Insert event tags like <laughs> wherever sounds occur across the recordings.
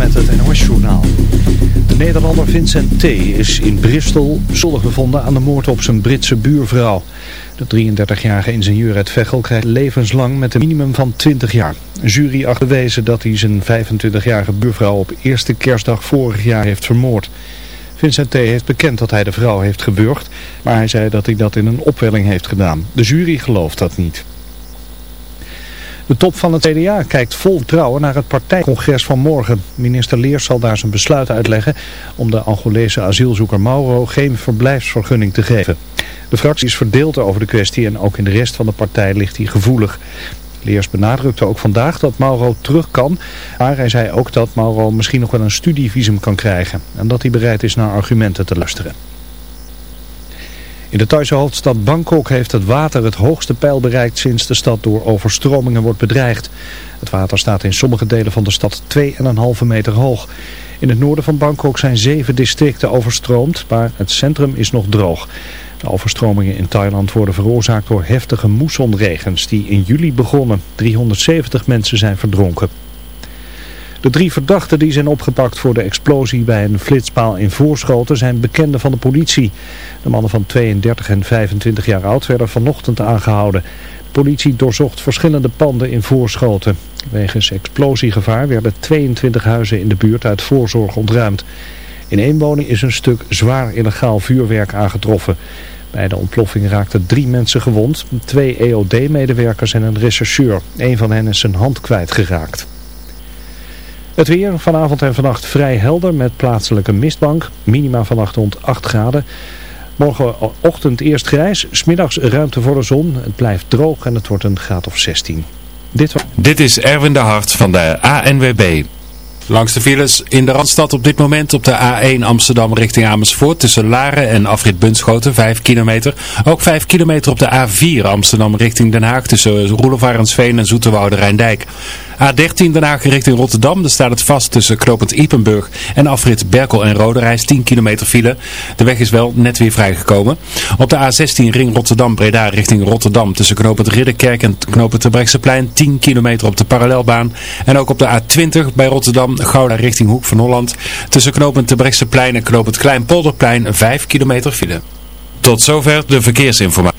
met het NOS-journaal. De Nederlander Vincent T. is in Bristol schuldig bevonden aan de moord op zijn Britse buurvrouw. De 33-jarige ingenieur uit Veghel krijgt levenslang met een minimum van 20 jaar. Een jury achterwezen dat hij zijn 25-jarige buurvrouw op eerste kerstdag vorig jaar heeft vermoord. Vincent T. heeft bekend dat hij de vrouw heeft geburgd, maar hij zei dat hij dat in een opwelling heeft gedaan. De jury gelooft dat niet. De top van het CDA kijkt vol vertrouwen naar het partijcongres van morgen. Minister Leers zal daar zijn besluit uitleggen om de Angolese asielzoeker Mauro geen verblijfsvergunning te geven. De fractie is verdeeld over de kwestie en ook in de rest van de partij ligt hij gevoelig. Leers benadrukte ook vandaag dat Mauro terug kan, maar hij zei ook dat Mauro misschien nog wel een studievisum kan krijgen en dat hij bereid is naar argumenten te luisteren. In de Thaise hoofdstad Bangkok heeft het water het hoogste pijl bereikt sinds de stad door overstromingen wordt bedreigd. Het water staat in sommige delen van de stad 2,5 meter hoog. In het noorden van Bangkok zijn zeven districten overstroomd, maar het centrum is nog droog. De overstromingen in Thailand worden veroorzaakt door heftige moessonregens die in juli begonnen. 370 mensen zijn verdronken. De drie verdachten die zijn opgepakt voor de explosie bij een flitspaal in Voorschoten zijn bekenden van de politie. De mannen van 32 en 25 jaar oud werden vanochtend aangehouden. De politie doorzocht verschillende panden in Voorschoten. Wegens explosiegevaar werden 22 huizen in de buurt uit voorzorg ontruimd. In één woning is een stuk zwaar illegaal vuurwerk aangetroffen. Bij de ontploffing raakten drie mensen gewond, twee EOD-medewerkers en een rechercheur. Een van hen is zijn hand kwijtgeraakt. Het weer vanavond en vannacht vrij helder met plaatselijke mistbank. Minima vannacht rond 8 graden. Morgenochtend eerst grijs, smiddags ruimte voor de zon. Het blijft droog en het wordt een graad of 16. Dit, Dit is Erwin de Hart van de ANWB. Langs de files in de Randstad op dit moment op de A1 Amsterdam richting Amersfoort tussen Laren en Afrit Bunschoten 5 kilometer. Ook 5 kilometer op de A4 Amsterdam richting Den Haag tussen Roelevarensveen en Zoeterwoude Rijndijk. A13 Den Haag richting Rotterdam. Daar staat het vast tussen Knopend Ipenburg en afrit Berkel en Roderijs. 10 kilometer file. De weg is wel net weer vrijgekomen. Op de A16 ring Rotterdam-Breda richting Rotterdam. Tussen Knopend Ridderkerk en Knopend Terbrechtseplein. 10 kilometer op de parallelbaan. En ook op de A20 bij Rotterdam Gouda richting Hoek van Holland. Tussen Knopend Terbrechtseplein en Knopend Kleinpolderplein 5 kilometer file. Tot zover de verkeersinformatie.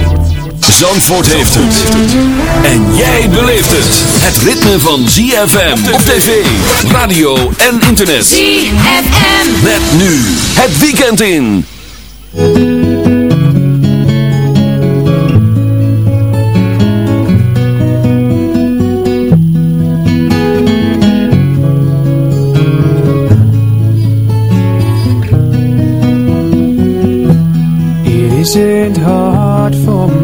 Zandvoort heeft het. En jij beleeft het. Het ritme van ZFM op tv, radio en internet. ZFM. Met nu het weekend in. It isn't hard for me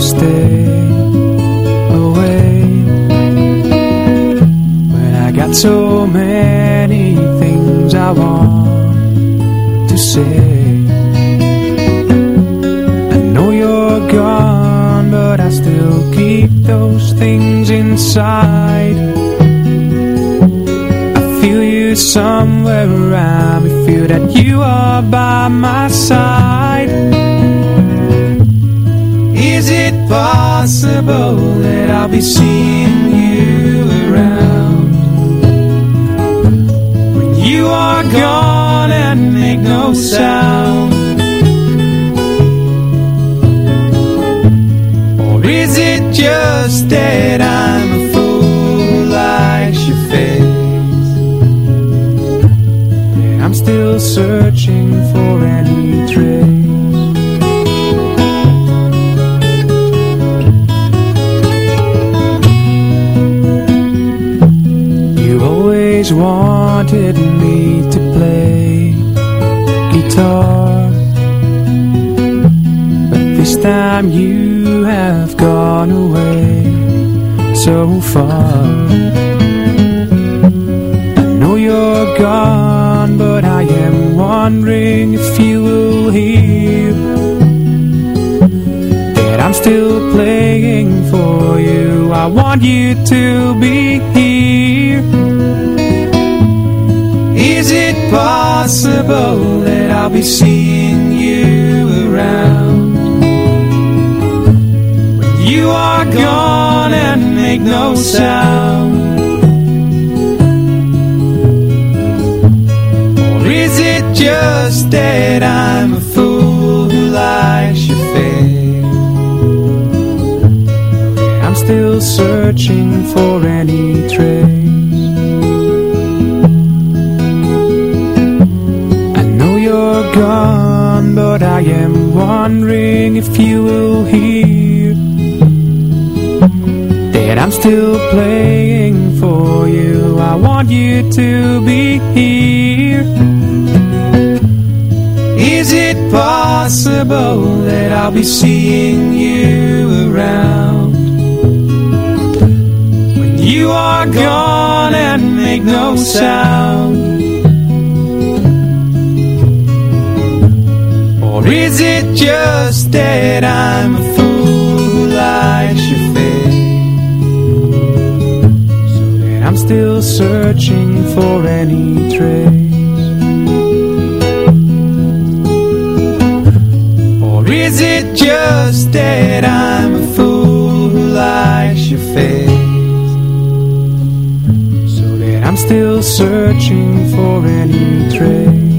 stay away. When I got so many things I want to say. I know you're gone but I still keep those things inside. I feel you somewhere around. Me Feel that you are by my side Is it possible that I'll be seeing you around? When you are gone and make no sound? Or is it just that I'm a fool who likes your face And I'm still searching for any trace always wanted me to play guitar. But this time you have gone away so far. I know you're gone but I am wondering if you will hear That I'm still playing for you. I want you to be here Is it possible that I'll be seeing you around? When you are gone and make no sound. Or is it just that I'm a fool who likes your face? I'm still searching for any trace you will hear. That I'm still playing for you. I want you to be here. Is it possible that I'll be seeing you around? When you are gone and make no sound is it just that I'm a fool? Your face So that I'm still searching for any trace. Or is it just that I'm a fool? Your face So that I'm still searching for any trace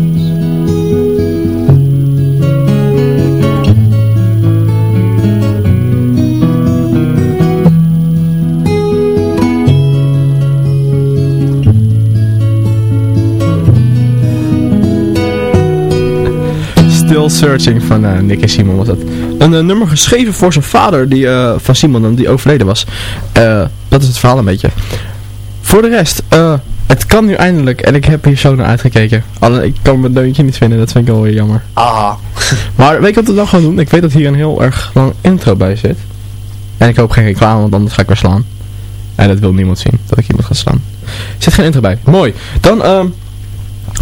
Searching van eh, Nick en Simon was dat. Een eh, nummer geschreven voor zijn vader die, eh, van Simon dan, die overleden was. Eh, dat is het verhaal een beetje. Voor de rest, eh, het kan nu eindelijk en ik heb hier zo naar uitgekeken. Alleen ik kan mijn deuntje niet vinden, dat vind ik wel weer jammer. Aha. <laughs> Maar weet je wat we dan gaan doen? Ik weet dat hier een heel erg lang intro bij zit. En ik hoop geen reclame, want anders ga ik weer slaan. En dat wil niemand zien, dat ik iemand ga slaan. Er zit geen intro bij. Mooi. Dan ehm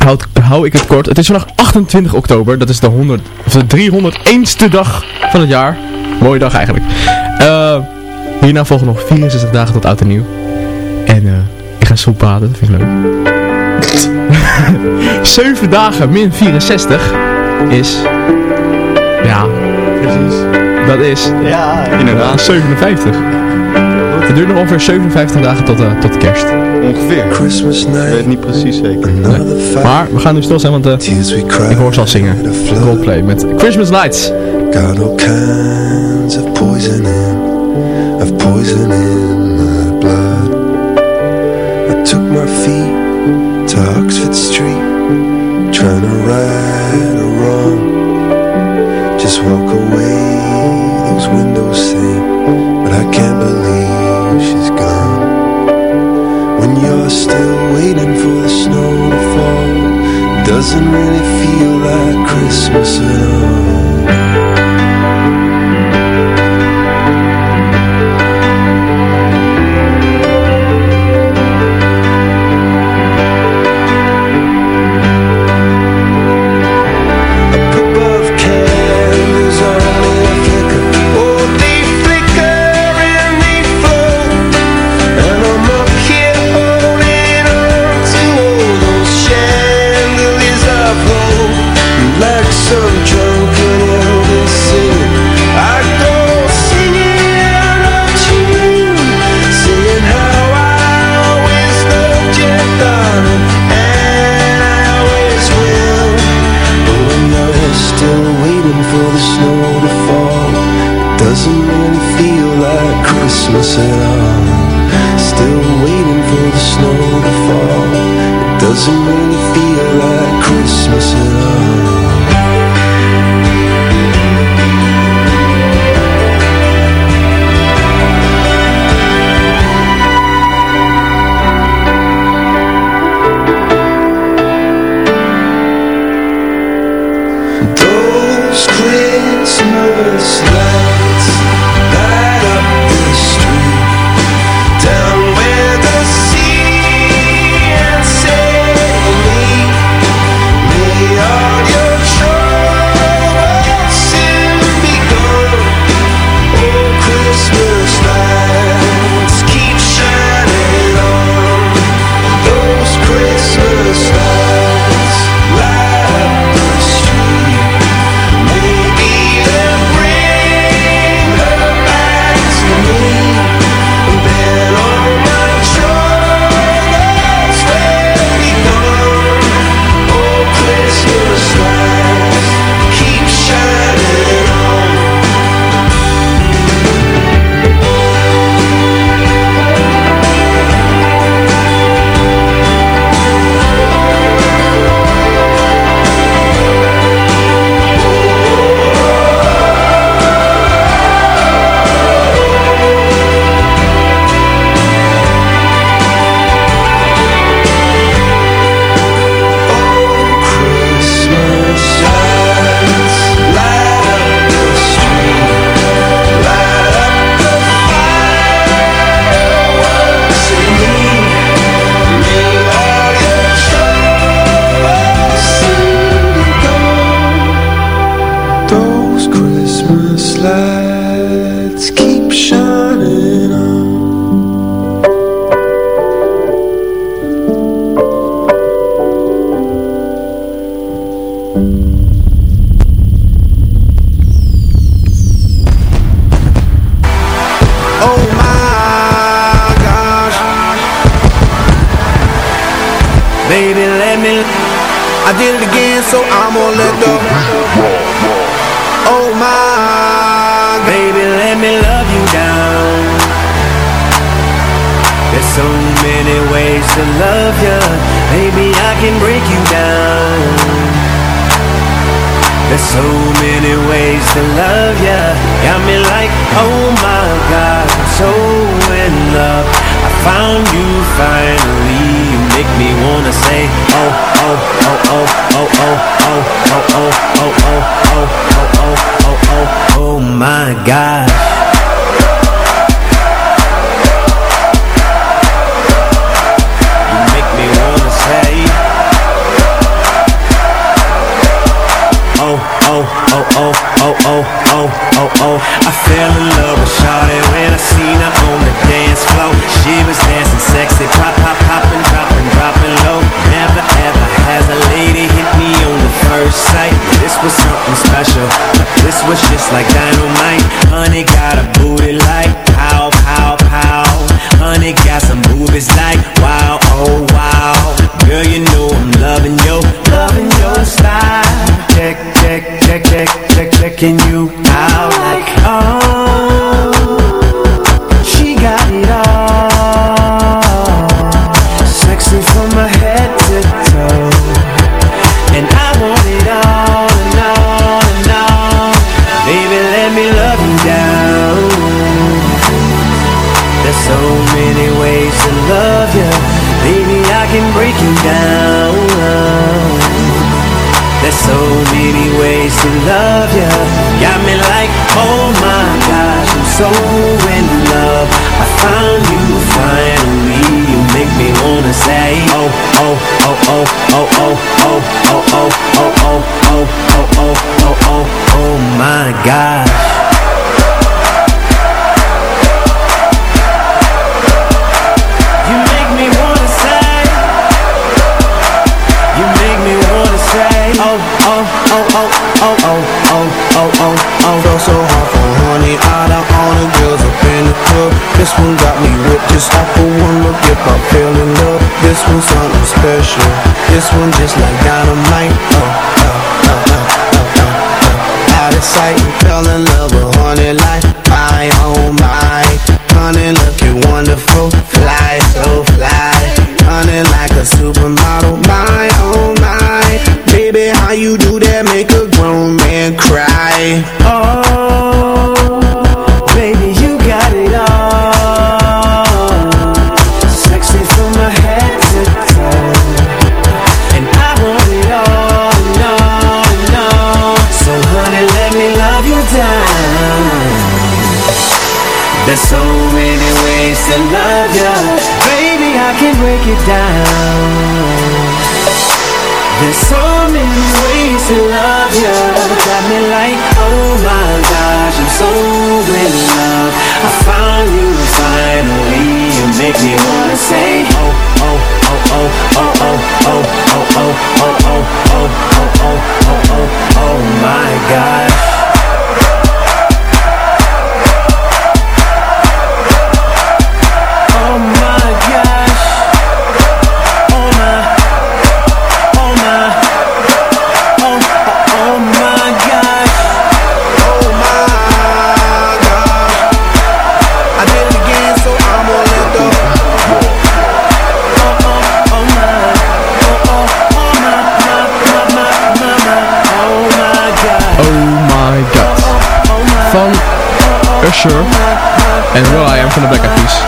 houd, hou ik het kort. Het is vandaag 28 oktober. Dat is de, 100, of de 301ste dag van het jaar. Mooie dag eigenlijk. Eh, hierna volgen nog 64 dagen tot oud en nieuw. En eh, ik ga soep praten, dat vind ik leuk. <laughs> 7 dagen min 64 is... Ja, precies. Dat is Ja, inderdaad 57. Het duurt nog ongeveer 57 dagen tot, uh, tot kerst. Ongeveer. Christmas night. Ik weet het niet precies zeker. Nee. Maar we gaan nu stil zijn, want uh, ik hoor ze al zingen. Coldplay met Christmas Lights. Got all kinds of poison in, of poison in my blood. I took my feet to Oxford Street, trying to right a wrong. Just walk away, those windows say, but I can't believe she's gone. When you're still waiting for the snow to fall, doesn't really feel like Christmas at all. doesn't make me wanna say oh oh oh oh oh oh oh oh oh oh oh oh oh oh oh oh my god Can you oh, oh, oh, oh, oh, oh, oh, oh. oh so hot. for honey, out of all the girls up in the club. This one got me whipped just off for one look if I fell in love. This one's something special. This one just like dynamite. Oh, oh, oh, oh, oh, oh, oh. Out of sight, fell in love with honey like my, oh my. Honey looking wonderful, fly so fly running like a supermodel. My oh my, baby, how you do that? Make a grown man cry. Oh, baby, you got it all. Sexy from my head to toe. And I want it all, no, no. So honey, let me love you down. There's so many ways to love you. I can break it down. There's so many ways to love you. Got me like, oh my gosh, I'm so in love. I found you finally. You make me wanna say, oh, oh, oh, oh, oh, oh, oh, oh, oh, oh, oh, oh, oh, oh, oh, oh, oh my God. Usher en Will I Am van de Black Eyed Peas.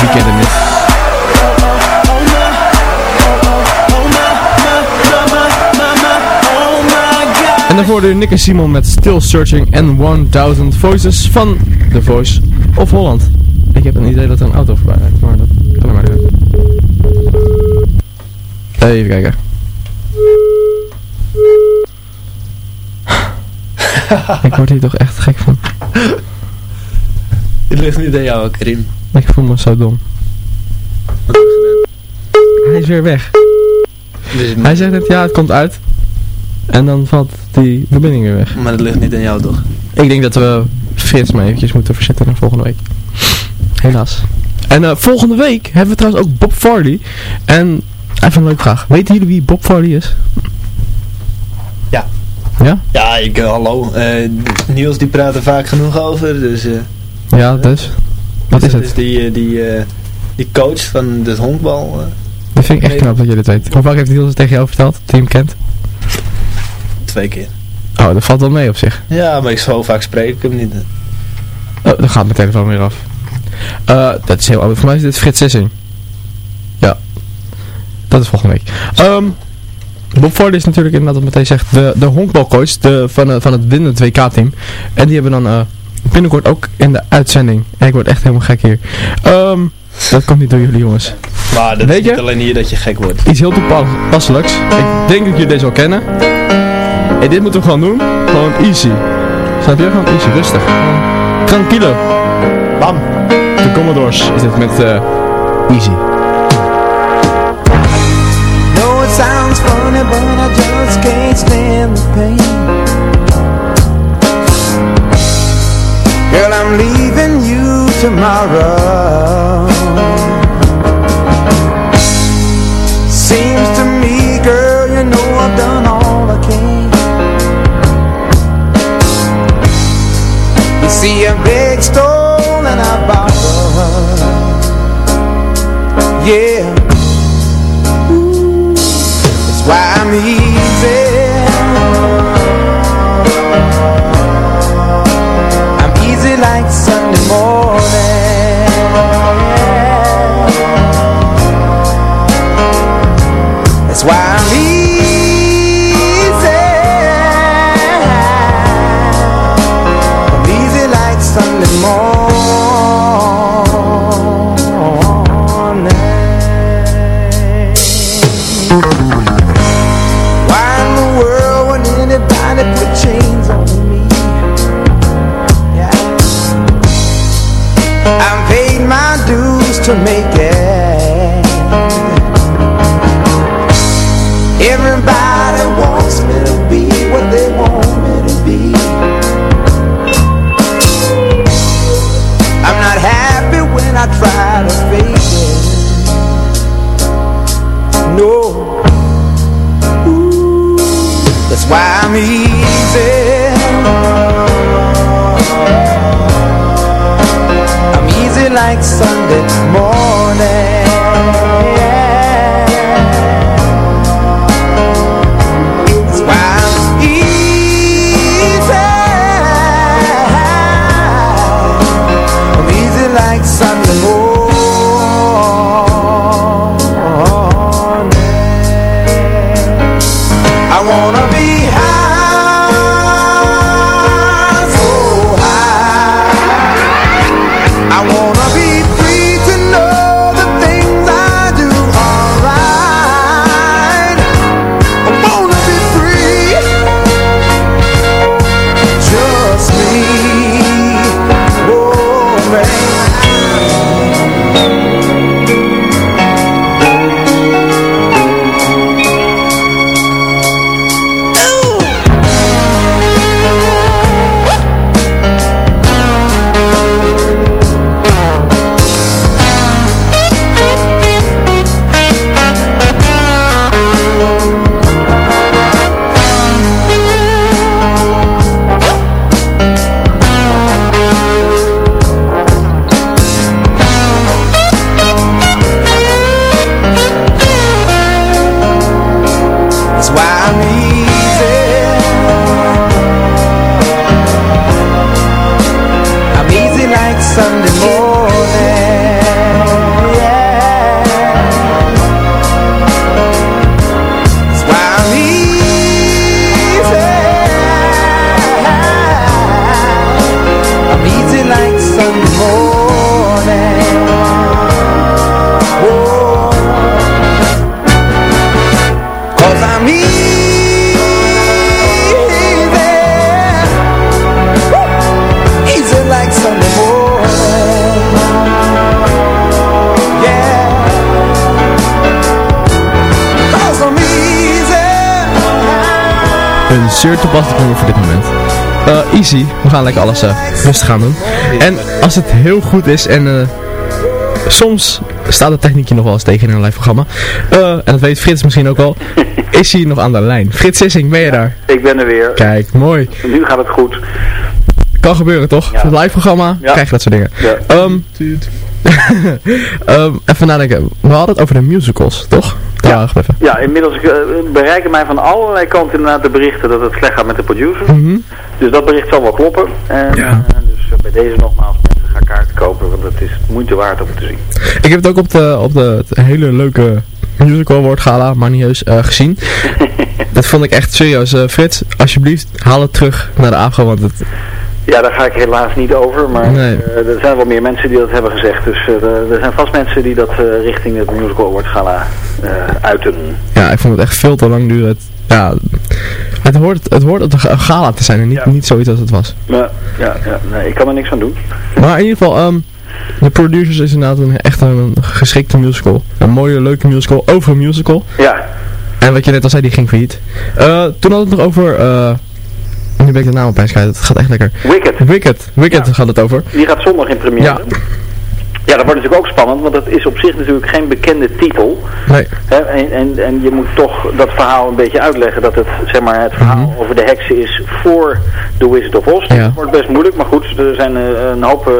Wie kent het niet? En daarvoor hoorde Nick en Simon met Still Searching en 1000 Voices van The Voice of Holland. Ik heb een idee dat er een auto voorbij rijdt, maar dat kan er maar doen. Even kijken. <laughs> ik word hier toch echt gek van. Het ligt niet aan jou, Karim. Ik voel me zo dom. Hij is weer weg. Hij zegt net, ja, het komt uit. En dan valt die verbinding weer weg. Maar het ligt niet aan jou, toch? Ik denk dat we Frits maar eventjes moeten verzetten naar volgende week. Helaas. En eh, volgende week hebben we trouwens ook Bob Farley. En even een leuke vraag. Weten jullie wie Bob Farley is? Ja. Ja? Ja, ik, eh, hallo. Eh, Niels die praat er vaak genoeg over, dus... Ja, dus. Wat is het? is die, eh, die, eh, die coach van het honkbal. eh, Dat vind ik echt knap dat jullie het weten. Hoe vaak heeft Niels het tegen jou verteld? Hem kent? twee keer. Oh, dat valt wel mee op zich. Ja, maar ik zo vaak spreek ik hem niet. Oh, dan gaat mijn telefoon weer af. Eh, dat is heel oud. Voor mij is dit Frits Sissing. Ja. Dat is volgende week. Ehm Bob Ford is natuurlijk inderdaad wat meteen zegt de, de honkbalcoach de, van, van het winnende 2K-team. En die hebben dan eh, binnenkort ook in de uitzending. En ik word echt helemaal gek hier. Ehm dat komt niet door jullie jongens. Maar dat Weet is je? alleen hier dat je gek wordt. Iets heel toepasselijks. Ik denk dat jullie deze al kennen. En dit moeten we gewoon doen. Gewoon easy. Snap je? Gewoon easy, rustig. Tranquilo. Bam. De Commodores is dit met eh, easy. know it sounds funny, but Een zeer toepasselijk nummer voor dit moment. Eh, easy, we gaan lekker alles eh, rustig gaan doen. En als het heel goed is en eh, soms staat de techniekje nog wel eens tegen in een live programma. En dat weet Frits misschien ook al. Is hij nog aan de lijn? Frits Sissing, ben je daar? Ik ben er weer. Kijk, mooi. Nu gaat het goed. Kan gebeuren toch? Voor het live programma Ja. krijg je dat soort dingen. Ja. Ehm, <laughs> ehm, even nadenken. We hadden het over de musicals, toch? Ja, even. Ja, inmiddels eh, bereiken mij van allerlei kanten inderdaad de berichten dat het slecht gaat met de producers. Mhm. Dus dat bericht zal wel kloppen. En, Ja. eh, dus eh, bij deze nogmaals mensen gaan kaarten kopen, want het is moeite waard om te zien. Ik heb het ook op de, op de hele leuke musical award gala, maar niet heus, gezien. <laughs> dat vond ik echt serieus. Frits, alsjeblieft, haal het terug naar de AFGO, want het, Ja, daar ga ik helaas niet over, maar Nee. eh, er zijn wel meer mensen die dat hebben gezegd. Dus eh, er- zijn vast mensen die dat eh, richting het Musical Award Gala uiten. ja, ik vond het echt veel te lang duren. Het, ja, het hoort, het hoort een ga- gala te zijn en niet, niet zoiets als het was. Ja, ja, ja, nee, ik kan er niks aan doen. Maar in ieder geval, ehm, de Producers is inderdaad een, echt een geschikte musical. Een mooie, leuke musical over een musical. Ja, En wat je net al zei, die ging failliet. Toen hadden we het nog over... nu ben ik de naam opeens kwijt, het gaat echt lekker. Wicked. Wicked, Wicked gaat het over. Die gaat zondag in première. Ja. Ja, dat wordt natuurlijk ook spannend, want dat is op zich natuurlijk geen bekende titel. Nee. En, en, en je moet toch dat verhaal een beetje uitleggen, dat het, zeg maar, het verhaal over de heksen is voor The Wizard of Oz. Mhm. Ja. Dat wordt best moeilijk, maar goed, er zijn eh, een hoop eh,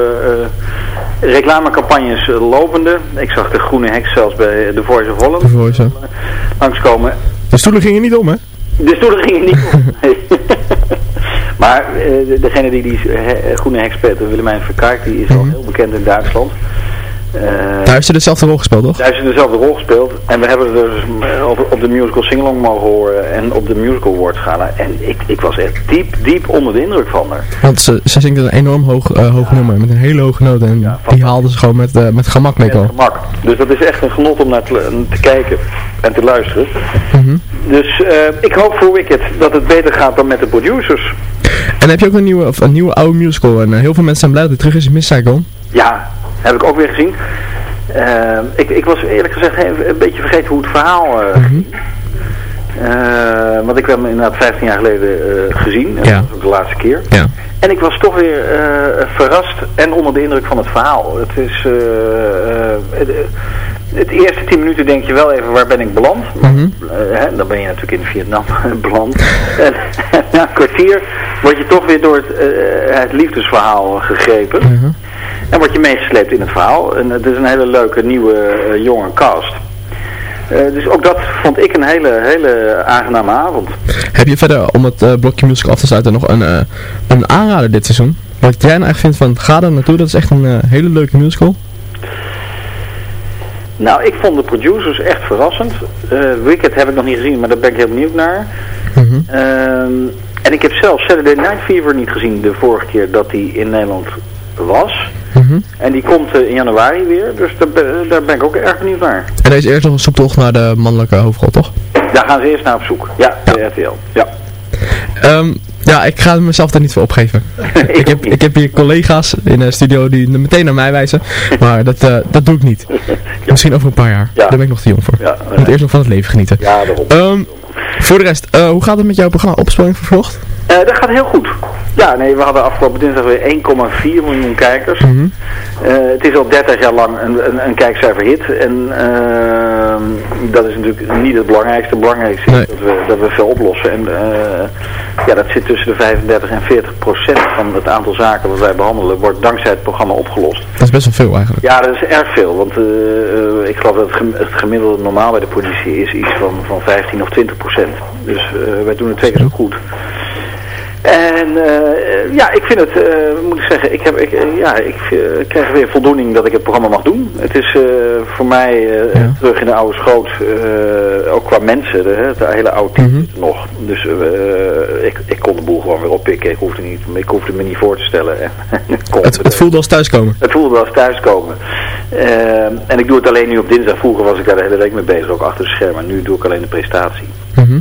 reclamecampagnes lopende. Ik zag de groene heks zelfs bij The Voice of Holland De voice, langskomen. De stoelen gingen niet om, hè? De stoelen gingen niet om. Nee. <laughs> maar eh, de- degene die die eh, groene heks speelt, Willemijn Verkaart, die is al heel bekend in Duitsland. Eh, Daar heeft ze dezelfde rol gespeeld, toch? daar heeft ze dezelfde rol gespeeld. En we hebben er dus eh, op, op de musical singalong mogen horen en op de musical award gala. En ik, ik was echt diep, diep onder de indruk van haar. Want ze, ze zingt een enorm hoog, eh, hoog nummer, met een hele hoge noot. En die haalde ze gewoon met, eh, met gemak mee al. Gemak. Dus dat is echt een genot om naar te, te kijken en te luisteren. Mhm. Dus eh, ik hoop voor Wicked dat het beter gaat dan met de producers. En heb je ook een nieuwe, of een nieuwe oude musical. En eh, heel veel mensen zijn blij dat hij terug is in Miss Saigon. Ja, heb ik ook weer gezien. Eh, ik, ik was eerlijk gezegd een beetje vergeten hoe het verhaal eh, ging. Eh, want ik heb hem inderdaad 15 jaar geleden eh, gezien. En Ja. dat was ook de laatste keer. Ja. En ik was toch weer verrast en onder de indruk van het verhaal. Het is... eh, eh, het, eerste 10 minuten denk je wel even waar ben ik beland. Eh, hè, dan ben je natuurlijk in Vietnam <laughs> beland. en na een kwartier word je toch weer door het, eh, het liefdesverhaal gegrepen. Mhm. En word je meegesleept in het verhaal. En het is een hele leuke, nieuwe, eh, jonge cast. Eh, dus ook dat vond ik een hele, hele aangename avond. Heb je verder, om het eh, blokje musical af te sluiten, nog een, eh, een aanrader dit seizoen? Wat jij nou echt vindt van, ga er naartoe, dat is echt een eh, hele leuke musical. Nou, ik vond de producers echt verrassend. Eh, Wicked heb ik nog niet gezien, maar daar ben ik heel benieuwd naar. Ehm, en ik heb zelf Saturday Night Fever niet gezien de vorige keer dat die in Nederland was. En die komt eh, in januari weer, dus daar, ben- daar ben ik ook erg benieuwd naar. En er is eerst nog een zoektocht naar de mannelijke hoofdrol, toch? Daar gaan ze eerst naar op zoek. Ja, de RTL. Ja. Ehm, ja, ik ga mezelf daar niet voor opgeven. <laughs> ik, heb, ik heb hier collega's in de studio die meteen naar mij wijzen, maar dat, eh, dat doe ik niet. <laughs> Misschien over een paar jaar. Daar ben ik nog te jong voor. ik moet eerst nog van het leven genieten. Ja, daarom. Ehm, voor de rest, eh, hoe gaat het met jouw programma Opsporing Vervrocht? Eh, dat gaat heel goed. Ja, nee, we hadden afgelopen dinsdag weer 1,4 miljoen kijkers. Mhm. Eh, het is al 30 jaar lang een, een, een kijkcijferhit. En ehm, dat is natuurlijk niet het belangrijkste. Het belangrijkste is dat, we, dat we veel oplossen. En eh, ja, dat zit tussen de 35 en 40 procent van het aantal zaken wat wij behandelen, wordt dankzij het programma opgelost. Dat is best wel veel eigenlijk. Ja, dat is erg veel. Want eh, ik geloof dat het, gem- het gemiddelde normaal bij de politie is iets van, van 15 of 20 procent. Dus wij doen het twee keer zo goed. En eh, ja, ik vind het, eh, moet ik zeggen, ik, heb, ik, eh, ja, ik krijg weer voldoening dat ik het programma mag doen. Het is voor mij terug in de oude schoot, ook qua mensen, de, het hele oude team er nog. Dus ik, ik kon de boel gewoon weer oppikken, ik hoefde, niet, ik hoefde me niet voor te stellen. En, <laughs> Het, het voelde als thuiskomen. het voelde wel als thuiskomen. En ik doe het alleen nu op dinsdag. Vroeger was ik daar de hele week mee bezig, ook achter de schermen. Nu doe ik alleen de presentatie. Mhm. Ehm,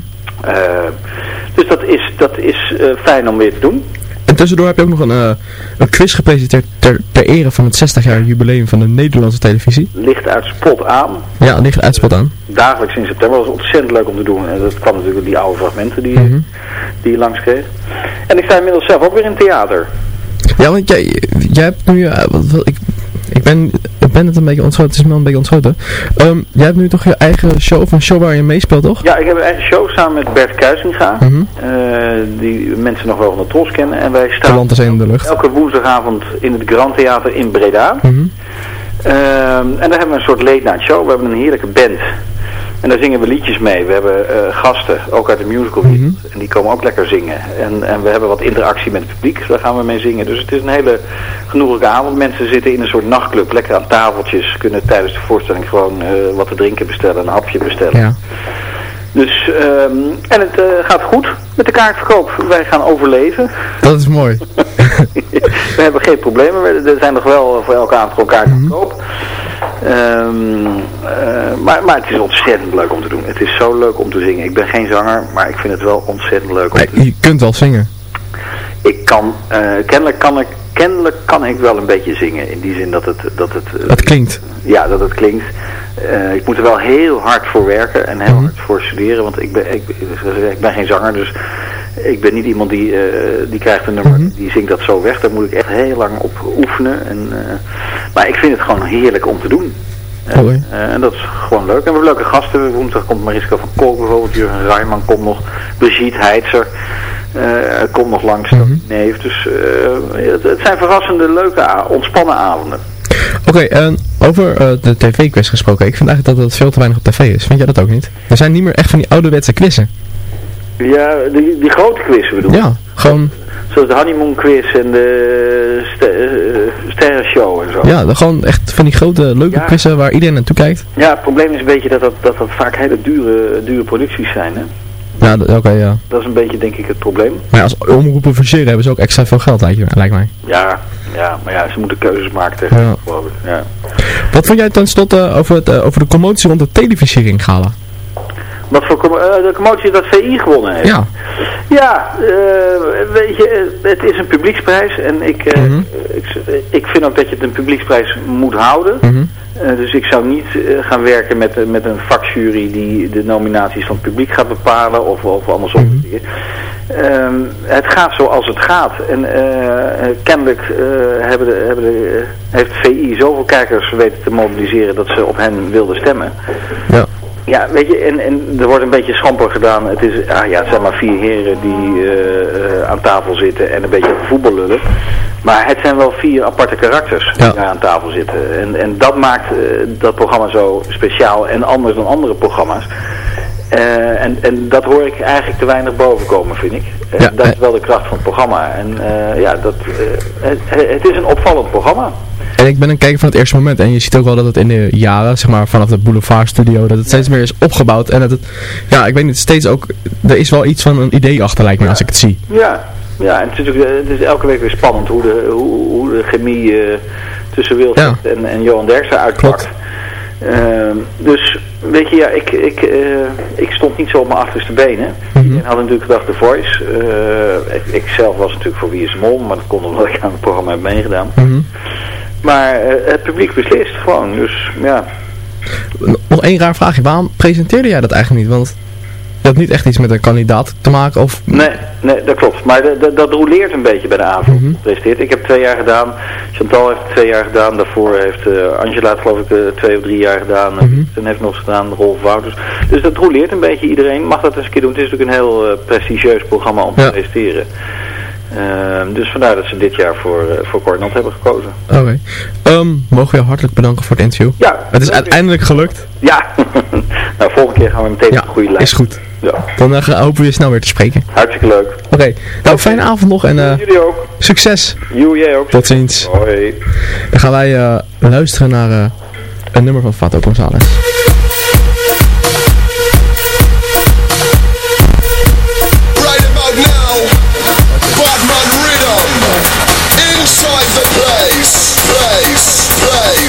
dus dat is, dat is eh, fijn om weer te doen. En tussendoor heb je ook nog een, eh, een quiz gepresenteerd ter, ter ere van het 60 jaar jubileum van de Nederlandse televisie. Licht uit spot aan. Ja, ligt een uitspot aan. Dagelijks in september. Was ontzettend leuk om te doen. En dat kwam natuurlijk door die oude fragmenten die, Mhm. die je langs kreeg. En ik sta inmiddels zelf ook weer in theater. Ja, want jij, jij hebt nu, eh, wat, wat- ik, ik, ben, ik ben het een beetje ontschoten, het is me een beetje ontschoten. Ehm, jij hebt nu toch je eigen show, of een show waar je meespeelt, toch? Ja, ik heb een eigen show samen met Bert Kuisinga. Eh, die mensen nog wel van de Tros kennen. En wij staan in de lucht. elke woensdagavond in het Grand Theater in Breda. Mhm. Ehm, en daar hebben we een soort late night show. We hebben een heerlijke band. En daar zingen we liedjes mee. We hebben eh, gasten, ook uit de musical Mhm. wereld. En die komen ook lekker zingen. En, en we hebben wat interactie met het publiek. Daar gaan we mee zingen. Dus het is een hele genoeglijke avond. Mensen zitten in een soort nachtclub. Lekker aan tafeltjes. Kunnen tijdens de voorstelling gewoon eh, wat te drinken bestellen. Een hapje bestellen. Ja. Dus, ehm, en het eh, gaat goed met de kaartverkoop. Wij gaan overleven. Dat is mooi. <laughs> We hebben geen problemen. Er zijn nog wel voor elke avond gewoon kaarten te koop. Ehm, eh, maar, maar het is ontzettend leuk om te doen. Het is zo leuk om te zingen. Ik ben geen zanger, maar ik vind het wel ontzettend leuk om te doen. Je kunt wel zingen. Ik kan, eh, kennelijk kan ik, kennelijk kan ik wel een beetje zingen. In die zin dat het... Dat het, eh, Het klinkt. ja, dat het klinkt. Ik moet er wel heel hard voor werken en heel hard voor studeren, want ik ben, ik, ik ben geen zanger, dus ik ben niet iemand die, eh, die krijgt een nummer, die zingt dat zo weg. Daar moet ik echt heel lang op oefenen. En, eh, maar ik vind het gewoon heerlijk om te doen. En, eh, en dat is gewoon leuk. En we hebben leuke gasten. Woensdag komt Mariska van Kolk bijvoorbeeld. Jurgen Rijman komt nog. Brigitte Heitzer komt nog langs. Neef. Dus eh, het, het zijn verrassende, leuke, ontspannen avonden. Oké, en over de tv-quiz gesproken. Ik vind eigenlijk dat het veel te weinig op tv is. Vind jij dat ook niet? Er zijn niet meer echt van die ouderwetse quizzen. Ja, die, die grote quiz bedoel Ja, gewoon, Zoals de honeymoon quiz en de ster, eh, sterrenshow en zo. ja, de- gewoon echt van die grote leuke Ja. quizzen waar iedereen naartoe kijkt. Ja, het probleem is een beetje dat dat, dat, dat vaak hele dure, dure producties zijn. Hè? Ja, oké, ja. Dat is een beetje denk ik het probleem. Maar ja, als omroepen verseren hebben ze ook extra veel geld, lijkt, lijkt mij. Ja, ja, maar ja, ze moeten keuzes maken tegen Ja. geloof ik. Ja. Wat vond jij tenslotte over, het, eh, over de commotie rond de televisiering gala? Wat voor eh, de commotie dat VI gewonnen heeft? Ja. Ja, eh, weet je, eh, het is een publieksprijs en ik, eh, ik, ik vind ook dat je het een publieksprijs moet houden. Mhm. Dus ik zou niet gaan werken met, met een vakjury die de nominaties van het publiek gaat bepalen of, of andersom. Ehm, het gaat zoals het gaat. En kennelijk hebben de, hebben de, heeft VI zoveel kijkers weten te mobiliseren dat ze op hen wilden stemmen. Ja. Ja, weet je, en, en er wordt een beetje schamper gedaan. Het, is, ah, ja, het zijn maar vier heren die eh, eh, aan tafel zitten en een beetje over voetbal lullen. Maar het zijn wel vier aparte karakters die daar aan tafel zitten. En, en dat maakt eh, dat programma zo speciaal en anders dan andere programma's. En, en dat hoor ik eigenlijk te weinig bovenkomen, vind ik. Eh, dat is wel de kracht van het programma. En ja, dat, het, het is een opvallend programma. En ik ben een kijker van het eerste moment. En je ziet ook wel dat het in de jaren, zeg maar vanaf de Boulevard Studio, dat het steeds meer is opgebouwd. En dat het, ja, ik weet niet, steeds ook, er is wel iets van een idee achter lijkt me als ik het zie. Ja, ja en het is, natuurlijk, het is elke week weer spannend hoe de, hoe, hoe de chemie tussen Wilfred en, en Johan Derksen uitpakt. Ehm, dus weet je, ja, ik, ik, eh, ik stond niet zo op mijn achterste benen. Mhm. Ik had natuurlijk gedacht The Voice. Ik, ik, zelf was natuurlijk voor Wie is Mol, maar dat kon omdat ik aan het programma heb meegedaan. Mhm. Maar eh, het publiek beslist gewoon, dus ja. Nog één raar vraagje, waarom presenteerde jij dat eigenlijk niet? Want je had niet echt iets met een kandidaat te maken? Of... Nee, nee, dat klopt. Maar dat, dat roleert een beetje bij de avond gepresenteerd. Ik heb twee jaar gedaan. Chantal heeft twee jaar gedaan. Daarvoor heeft uh, Angela het geloof ik uh, twee of drie jaar gedaan. En heeft nog eens gedaan, Rolf Wouters. Dus dat roleert een beetje. Iedereen mag dat eens een keer doen. Het is natuurlijk een heel uh, prestigieus programma om te presenteren. Uh, dus vandaar dat ze dit jaar voor, uh, voor hebben gekozen. Oké. Okay. Um, mogen we jou hartelijk bedanken voor het interview? Ja. Het is uiteindelijk gelukt. Ja. <laughs> nou, volgende keer gaan we meteen ja, op de goede lijn. is goed. Ja. Dan uh, hopen we je snel weer te spreken. Hartstikke leuk. Oké. Okay. Nou, fijne avond nog en Jullie ook. succes. Jij ook. Tot ziens. Hoi. Dan gaan wij luisteren naar een nummer van Fato González.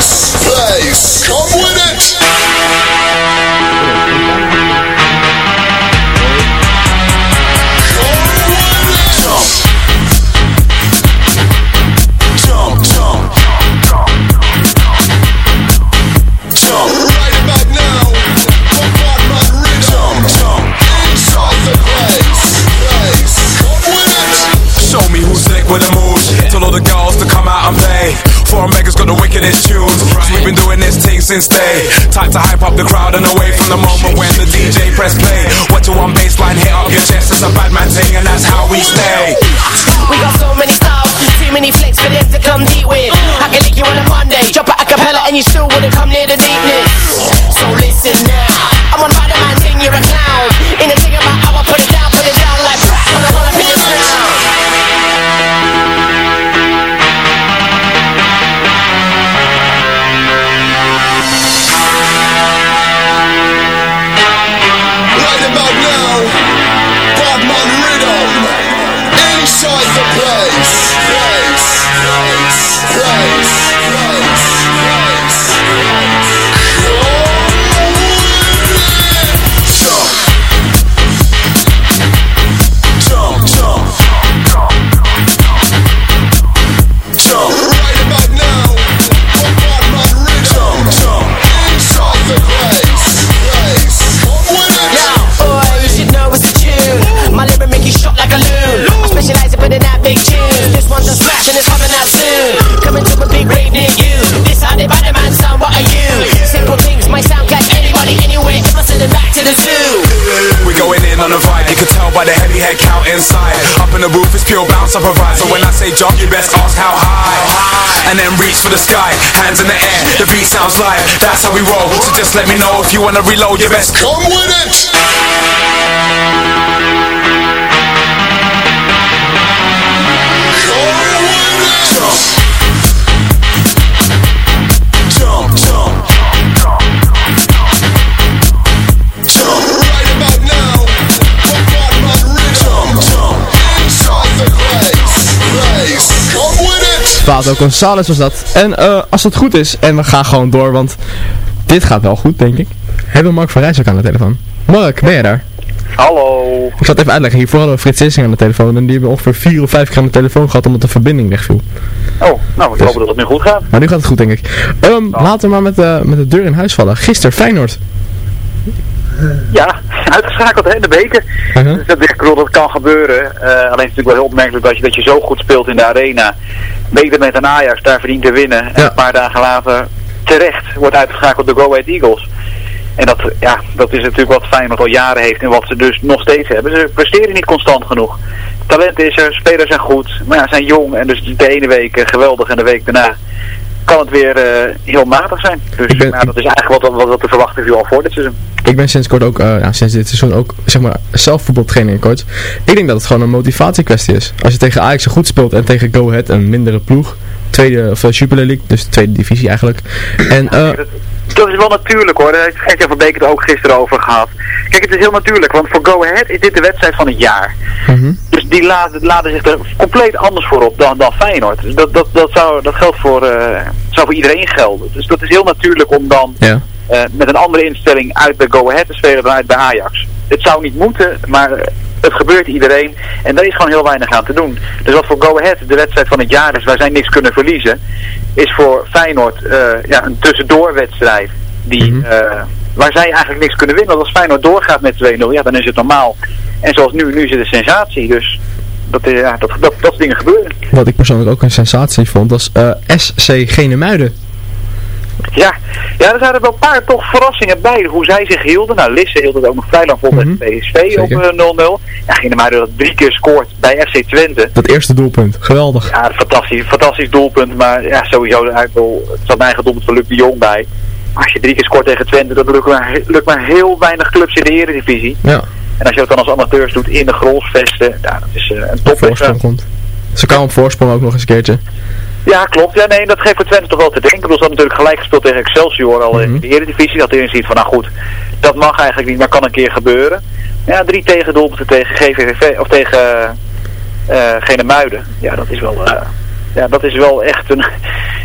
Space, Come with it. Tunes. We've been doing this thing since day. Time to hype up the crowd and away from the moment when the DJ press play. What to one baseline hit up your chest. It's a bad man thing and that's how we stay. We got so many styles, too many flicks for them to come deep with. I can lick you on a Monday, drop a cappella and you still wouldn't come near the deepness. So listen now, inside. Up in the roof, it's pure bounce I provide. So when I say jump, you best ask how high. And then reach for the sky, hands in the air. The beat sounds live, that's how we roll. So just let me know if you wanna reload, you best come with it. Jump, Fato González was dat. En uh, als het goed is, en we gaan gewoon door, want dit gaat wel goed, denk ik. Hebben we Mark van Rijswijk aan de telefoon. Mark, ben je daar? Hallo. Ik zal het even uitleggen. Hiervoor hadden we Frits Sissing aan de telefoon. En die hebben ongeveer vier of vijf keer aan de telefoon gehad omdat de verbinding wegviel. Oh, nou, ik Dus- hoop dat het nu goed gaat. Maar nu gaat het goed, denk ik. Um, Laten we maar met, uh, met de deur in huis vallen. Gisteren, Feyenoord. Ja, uitgeschakeld hè, de beker. Uh-huh. Dus dat, ik bedoel, dat kan gebeuren. Uh, alleen is het natuurlijk wel heel opmerkelijk dat je, dat je zo goed speelt in de arena. Beter met een Ajax, daar verdient te winnen. En een paar dagen later terecht wordt uitgeschakeld door Go Ahead Eagles. En dat, ja, dat is natuurlijk wat Feyenoord al jaren heeft en wat ze dus nog steeds hebben. Ze presteren niet constant genoeg. Talent is er, spelers zijn goed, maar ja, zijn jong. En dus de ene week eh, geweldig en de week daarna kan het weer eh, heel matig zijn. Dus ja, dat is eigenlijk wat, wat, wat te verwachten viel al voor dit seizoen. Ik ben sinds kort ook, eh, ja, sinds dit seizoen ook, zeg maar, zelf voetbaltrainer in kort. Ik denk dat het gewoon een motivatiekwestie is. Als je tegen Ajax goed speelt en tegen Go Ahead een mindere ploeg, tweede, of uh, Super League, dus de tweede divisie eigenlijk. En, uh, dat is wel natuurlijk hoor, daar heeft Gertjan van Beek het ook gisteren over gehad. Kijk, het is heel natuurlijk, want voor Go Ahead is dit de wedstrijd van het jaar. Mhm. Die laden, laden zich er compleet anders voor op dan, dan Feyenoord. Dus dat, dat, dat, zou, dat geldt voor, uh, zou voor iedereen gelden. Dus dat is heel natuurlijk om dan ja. uh, met een andere instelling uit bij Go Ahead te spelen dan uit bij Ajax. Het zou niet moeten, maar het gebeurt iedereen. En daar is gewoon heel weinig aan te doen. Dus wat voor Go Ahead de wedstrijd van het jaar is, waar zij niks kunnen verliezen, is voor Feyenoord uh, ja, een tussendoorwedstrijd. Die, mm -hmm. uh, waar zij eigenlijk niks kunnen winnen. Want als Feyenoord doorgaat met 2-0, ja, dan is het normaal. En zoals nu, nu is het een sensatie. Dus dat, ja, dat, dat, dat dingen gebeuren. Wat ik persoonlijk ook een sensatie vond, was uh, SC Genemuiden. Ja, ja, er zijn er wel een paar toch verrassingen bij. Hoe zij zich hielden. Nou, Lisse hield het ook nog vrij lang vol met mm -hmm. PSV op 0-0. Ja, Genemuiden dat drie keer scoort bij FC Twente. Dat eerste doelpunt, geweldig. Ja, fantastisch, fantasch doelpunt. Maar ja, sowieso eigenlijk wel, het zat mijn eigen doelpunt van Luc de Jong bij. Als je drie keer scoort tegen Twente, dat lukt maar, lukt maar heel weinig clubs in de eredivisie. Ja. En als je dat dan als amateurs doet in de grolsvesten, ja, dat is uh, een top. komt. Ze kan op voorsprong ook nog eens een keertje. Ja, klopt. Ja, nee, dat geeft voor Twente toch wel te denken. We hadden natuurlijk gelijk gespeeld tegen Excelsior al mm -hmm. in de Eredivisie. Dat erin ziet van, nou goed, dat mag eigenlijk niet, maar kan een keer gebeuren. Ja, drie tegendoelpunten tegen GVVV, of tegen uh, Genemuiden. Ja, dat is wel... Uh, ja, dat is wel echt een...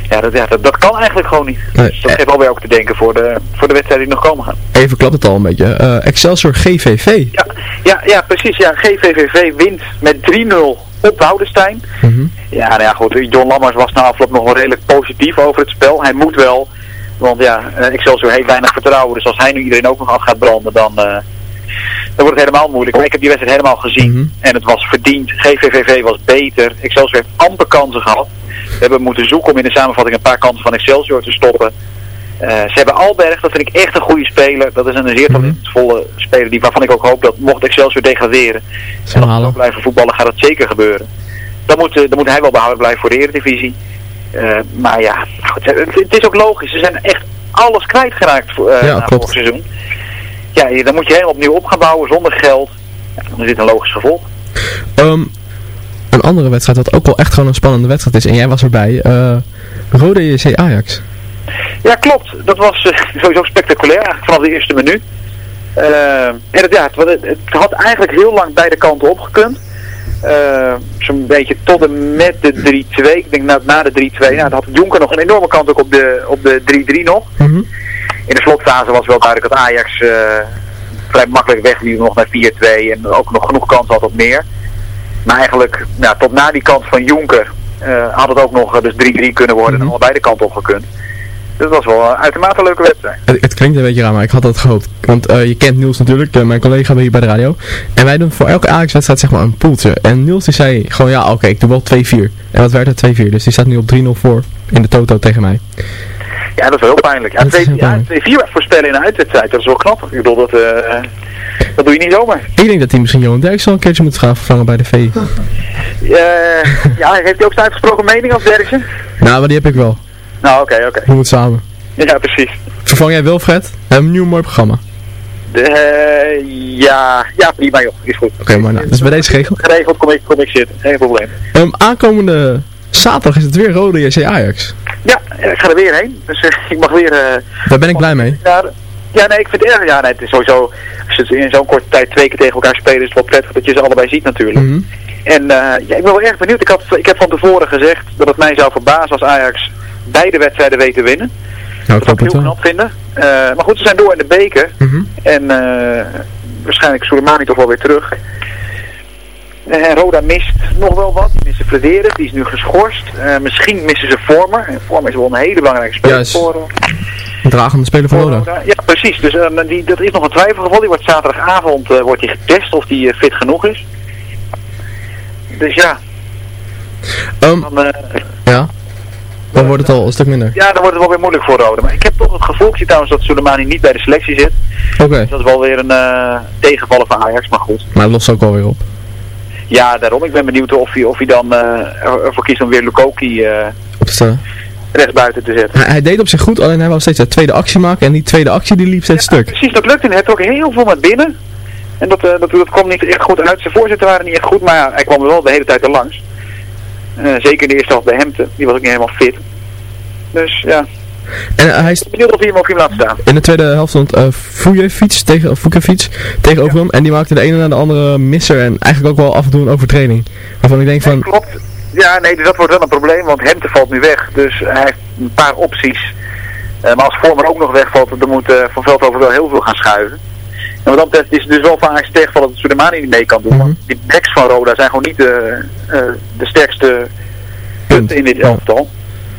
Ja, dat, ja, dat, dat kan eigenlijk gewoon niet. Nee. Dus dat geeft alweer ook te denken voor de, voor de wedstrijden die nog komen gaan. Even klapt het al een beetje. Uh, Excelsior GVV. Ja, ja, ja, precies. Ja, GVVV wint met 3-0 op Woudenstein. Mm -hmm. Ja, nou ja, goed. John Lammers was na afloop nog wel redelijk positief over het spel. Hij moet wel, want ja, uh, Excelsior heeft weinig vertrouwen. Dus als hij nu iedereen ook nog af gaat branden, dan, uh, dan wordt het helemaal moeilijk. Maar ik heb die wedstrijd helemaal gezien. Mhm. Mm -hmm. En het was verdiend. GVVV was beter. Excelsior heeft amper kansen gehad. We hebben moeten zoeken om in de samenvatting een paar kansen van Excelsior te stoppen. Uh, ze hebben Alberg, dat vind ik echt een goede speler. Dat is een zeer talentvolle mm -hmm. speler die, waarvan ik ook hoop dat mocht Excelsior degraderen. En als blijven voetballen gaat dat zeker gebeuren. Dan moet, dan moet hij wel behouden blijven voor de Eredivisie. Uh, maar ja, goed, het, het, is ook logisch. Ze zijn echt alles kwijtgeraakt voor, uh, ja, na vorig seizoen. Ja, dan moet je helemaal opnieuw op gaan bouwen zonder geld. Ja, dan is dit een logisch gevolg. Um, een andere wedstrijd wat ook wel echt gewoon een spannende wedstrijd is. En jij was erbij. Uh, Rode JC Ajax. Ja, klopt. Dat was uh, <laughs> sowieso spectaculair. Eigenlijk vanaf de eerste minuut. Uh, en het, ja, het, het, had eigenlijk heel lang beide kanten opgekund. Uh, Zo'n beetje tot en met de 3-2. Ik denk na, na de 3-2. Nou, dan had Jonker nog een enorme kans ook op de, op de 3-3 nog. Mm -hmm. In de slotfase was wel duidelijk dat Ajax uh, vrij makkelijk wegliep nog naar 4-2. En ook nog genoeg kans had op meer. Maar eigenlijk, nou, tot na die kant van Jonker uh, had het ook nog dus 3-3 kunnen worden. Mm -hmm. En allebei de kant op gekund. Dus dat was wel een uitermate leuke wedstrijd. Het, het, klinkt een beetje raar, maar ik had dat gehoopt. Want uh, je kent Niels natuurlijk, uh, mijn collega bij hier bij de radio. En wij doen voor elke Ajax-wedstrijd zeg maar een poeltje. En Niels die zei gewoon, ja oké, okay, ik doe wel 2-4. En wat werd het 2-4? Dus die staat nu op 3-0 voor in de toto tegen mij. Ja, dat is wel heel pijnlijk. Ja, 2-4 ja, voorspellen in een uitwedstrijd, dat is wel knap. Ik bedoel, dat, uh, dat doe je niet zomaar. Ik denk dat hij misschien Johan Derksen een keertje moet gaan vervangen bij de V. ja, heeft hij ook zijn uitgesproken mening als Derksen? Nou, maar die heb ik wel. Nou, oké, okay, oké. Okay. We het samen. Ja, precies. Vervang jij Wilfred? We hebben een nieuw mooi programma. De, uh, ja, ja, prima joh. Is goed. Oké, okay, maar nou, dus bij deze geregeld? Geregeld, kom ik, kom ik zitten. Geen probleem. Um, aankomende zaterdag is het weer Rode JC Ajax. Ja, ik ga er weer heen. Dus uh, <laughs> ik mag weer... Uh, Daar ben ik blij mee. Ja, ja, nee, ik vind het erg. Ja, nee, het is sowieso... Als je in zo'n korte tijd twee keer tegen elkaar spelen, is het wel prettig dat je ze allebei ziet natuurlijk. Mm -hmm. En uh, ja, ik ben wel erg benieuwd. Ik, had, ik heb van tevoren gezegd dat het mij zou verbazen als Ajax beide wedstrijden weet te winnen. Nou, dat zou ik heel knap vinden. Uh, maar goed, ze zijn door in de beker. Mm -hmm. En uh, waarschijnlijk Soleimani toch wel weer terug. En Roda mist nog wel wat. Die missen Flederis, die is nu geschorst. Uh, misschien missen ze Vormer. En Vormer is wel een hele belangrijke speler voor... Een dragende speler voor Roda. Roda. Ja, precies. Dus die, dat is nog een twijfelgeval. Die wordt zaterdagavond wordt die getest of die fit genoeg is. Dus ja. Um, dan, ja. Dan wordt het al een stuk minder. Ja, dan wordt het wel weer moeilijk voor Rode. Maar ik heb toch het gevoel, trouwens, dat Soleimani niet bij de selectie zit. Oké. Dus dat is wel weer een tegenvallen van Ajax, maar goed. Maar het lost ook wel weer op. Ja, daarom. Ik ben benieuwd of hij, of hij dan uh, ervoor kiest om weer Lukoki uh, op te stellen. rechtsbuiten te zetten. Hij, hij, deed op zich goed, alleen hij wou steeds de tweede actie maken en die tweede actie die liep steeds ja, stuk. Precies, dat lukte. Hij trok heel veel met binnen. En dat, dat, dat kwam niet echt goed uit. Zijn voorzitter waren niet echt goed, maar hij kwam er wel de hele tijd er langs. zeker in de eerste helft bij Hemte. Die was ook niet helemaal fit. Dus ja, en uh, hij is... Ik ben benieuwd of hij hem op hem laat staan. In de tweede helft stond uh, Fujevic tegen, Fujevic tegenover ja. hem. En die maakte de ene na de andere misser. En eigenlijk ook wel af en toe een overtreding. Waarvan ik denk van... Nee, klopt. Ja, nee, dat wordt wel een probleem. Want Hemte valt nu weg. Dus hij heeft een paar opties. Uh, maar als Vormer ook nog wegvalt, dan moet Van Veldhoven wel heel veel gaan schuiven. En wat dat betreft is het dus wel vaak tegenvallen dat Soleimani niet mee kan doen. Mm -hmm. Want die backs van Roda zijn gewoon niet de, de sterkste punten in dit elftal.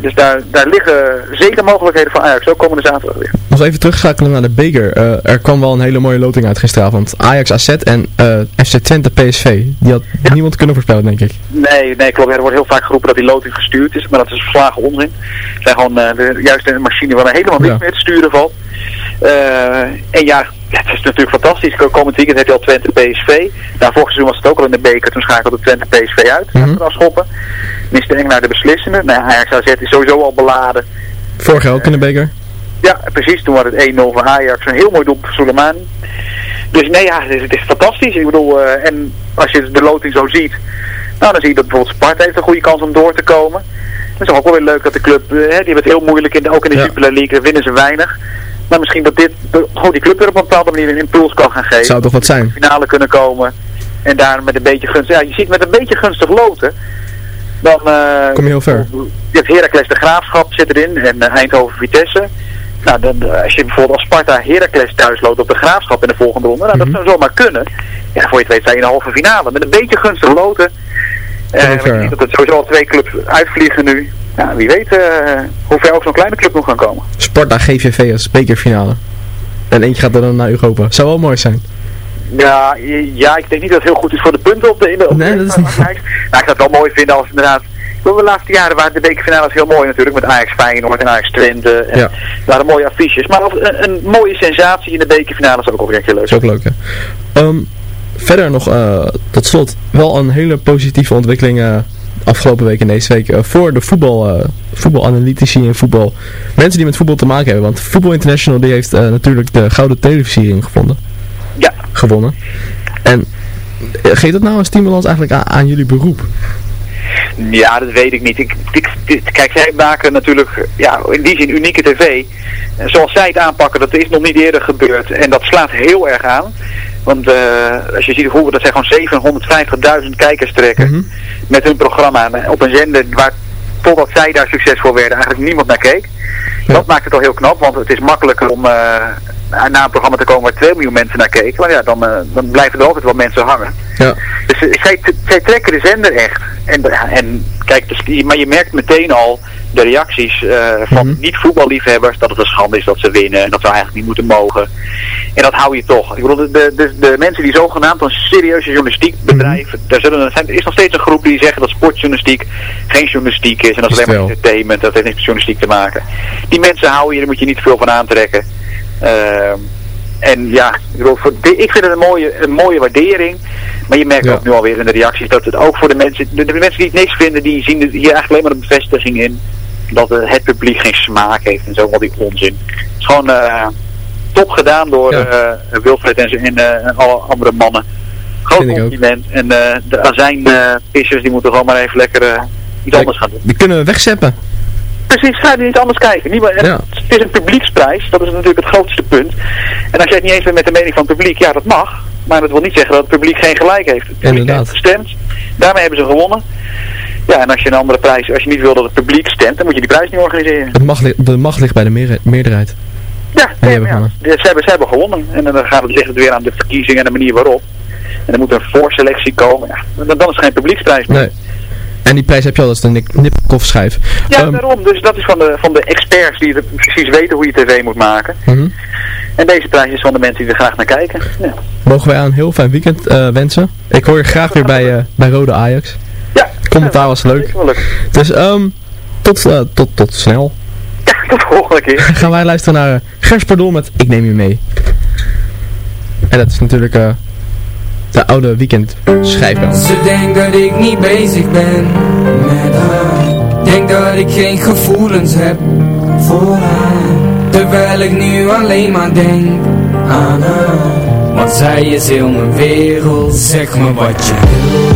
Dus daar, daar liggen zeker mogelijkheden voor Ajax, ook komende zaterdag weer. Nog even terugschakelen naar de beker. Uh, er kwam wel een hele mooie loting uit gisteravond. Ajax AZ en uh, FC Twente PSV. Die had ja. niemand kunnen voorspellen, denk ik. Nee, nee klopt. Er wordt heel vaak geroepen dat die loting gestuurd is. Maar dat is verslagen onzin. Het zijn gewoon uh, de, juist een machine waar er helemaal niks ja. meer te sturen valt. en ja, ja, het is natuurlijk fantastisch. Komend weekend heb je al Twente PSV. Nou, vorig seizoen was het ook al in de beker. Toen schakelde Twente PSV uit. Mm -hmm. afschoppen. Miste Eng naar de beslissende. Nou, Ajax AZ is sowieso al beladen. Vorig jaar ook in de beker? Ja, precies. Toen was het 1-0 voor Ajax. Een heel mooi doel voor Soleimani. Dus nee, ja, het is, het is fantastisch. Ik bedoel, uh, en als je de loting zo ziet, nou dan zie je dat bijvoorbeeld Sparta heeft een goede kans om door te komen. Het is ook wel weer leuk dat de club, uh, die hebben het heel moeilijk, in de, ook in de ja. Jupiler League, winnen ze weinig. Maar misschien dat dit gewoon die club weer op een bepaalde manier een impuls kan gaan geven. Zou toch wat zijn? finale kunnen komen. En daar met een beetje gunstig. Ja, je ziet met een beetje gunstig loten. Dan uh, kom je heel ver. Je hebt Heracles de Graafschap zit erin. En uh, Eindhoven Vitesse. Nou, dan, als je bijvoorbeeld als Sparta Heracles thuis loopt op de Graafschap in de volgende ronde. Nou, mm -hmm. dat zou zomaar kunnen. Ja, voor je het weet in de halve finale. Met een beetje gunstig loten. Ziet dat er sowieso al twee clubs uitvliegen nu. Nou, wie weet uh, hoe ver ook zo'n kleine club nog kan komen. Sparta GVV als bekerfinale. En eentje gaat er dan naar Europa. Zou wel mooi zijn. Ja, ja, ik denk niet dat het heel goed is voor de punten op de... In de op nee, dat is niet... Nou, ik zou het wel mooi vinden als inderdaad... De laatste jaren waren de bekerfinales heel mooi natuurlijk, met Ajax Feyenoord en Ajax Twente. En ja. waren mooie affiches. Maar een, een, mooie sensatie in de bekerfinales is ook alweer heel leuk. Dat is ook leuk, hè. Um, verder nog, uh, tot slot, wel een hele positieve ontwikkeling... Uh, afgelopen week en deze week uh, voor de voetbal, uh, voetbalanalytici en voetbal mensen die met voetbal te maken hebben. Want Voetbal International die heeft uh, natuurlijk de gouden televisiering gevonden. Ja. Gewonnen. En geeft dat nou een stimulans eigenlijk aan, aan jullie beroep? Ja, dat weet ik niet. Ik, ik, ik, kijk, zij maken natuurlijk ja, in die zin unieke tv. Zoals zij het aanpakken, dat is nog niet eerder gebeurd. En dat slaat heel erg aan. Want uh, als je ziet hoe dat zij gewoon 750.000 kijkers trekken mm -hmm. met hun programma op een zender waar totdat zij daar succesvol werden eigenlijk niemand naar keek. Ja. Dat maakt het al heel knap, want het is makkelijker om uh, naar een programma te komen waar 2 miljoen mensen naar keken. Maar ja, dan, uh, dan blijven er altijd wel mensen hangen. Ja. Dus zij, zij trekken de zender echt. En, en kijk, dus, maar je merkt meteen al de reacties uh, van mm -hmm. niet-voetballiefhebbers dat het een schande is dat ze winnen en dat ze eigenlijk niet moeten mogen. En dat hou je toch. Ik bedoel, de, de, de mensen die zogenaamd een serieuze journalistiek bedrijven, mm -hmm. daar zullen, er is nog steeds een groep die zeggen dat sportjournalistiek geen journalistiek is en dat is alleen maar entertainment, dat heeft niks met journalistiek te maken. Die mensen houden je, daar moet je niet veel van aantrekken. Uh, en ja, ik, vind het een mooie, een mooie waardering. Maar je merkt ja. ook nu alweer in de reacties dat het ook voor de mensen, de, de mensen die het niks vinden, die zien hier eigenlijk alleen maar een bevestiging in. Dat het publiek geen smaak heeft en zo, al die onzin. Het is gewoon uh, top gedaan door ja. uh, Wilfred en, en, uh, en alle andere mannen. Groot compliment. En de azijnpissers die moeten gewoon maar even lekker iets anders gaan doen. Die kunnen we wegzeppen. Precies, ga je niet anders kijken. Ja. Het is een publieksprijs, dat is natuurlijk het grootste punt. En als je het niet eens bent met de mening van het publiek, ja dat mag. Maar dat wil niet zeggen dat het publiek geen gelijk heeft. Het publiek Inderdaad. heeft gestemd. Daarmee hebben ze gewonnen. Ja, en als je een andere prijs, als je niet wil dat het publiek stemt, dan moet je die prijs niet organiseren. Het mag, de macht ligt bij de meer, meerderheid. Ja, ja. Ze, hebben, ze hebben gewonnen. En dan gaat het, ligt het weer aan de verkiezingen en de manier waarop. En er moet een voorselectie komen. Ja, dan is het geen publieksprijs meer. Nee. En die prijs heb je al, dat is de Nipkoff schijf. Ja, um, daarom. Dus dat is van de, van de experts die precies weten hoe je tv moet maken. Uh -huh. En deze prijs is van de mensen die er graag naar kijken. Ja. Mogen wij aan een heel fijn weekend uh, wensen. Ik hoor je graag weer bij, uh, bij Rode Ajax. Ja. Commentaar was leuk. leuk. Dus um, tot, uh, tot, tot snel. Ja, <laughs> tot de volgende keer. <laughs> Gaan wij luisteren naar Gers Pardon met Ik Neem Je Mee. En dat is natuurlijk eh, de oude weekend schijfbel. Ze denkt dat ik niet bezig ben met haar. Denk dat ik geen gevoelens heb voor haar. Terwijl ik nu alleen maar denk aan haar. Want zij is heel mijn wereld Zeg me wat je wil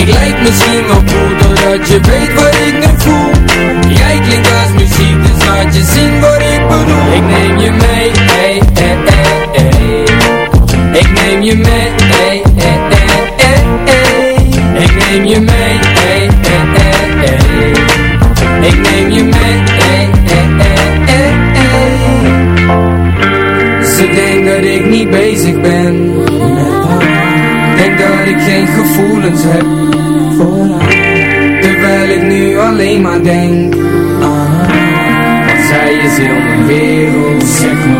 Ik lijk misschien wel cool Doordat je weet wat ik nu voel Jij klinkt als muziek Dus laat je zien wat ik bedoel Ik neem je mee hey, hey, hey, hey. Ik neem je mee hey, hey, hey, hey. Ik neem je mee hey, hey, hey. Ik neem je mee hey, hey, hey, hey. Ze denkt dat ik niet ben heb Terwijl ik nu alleen maar denk haar Want zij is heel mijn wereld me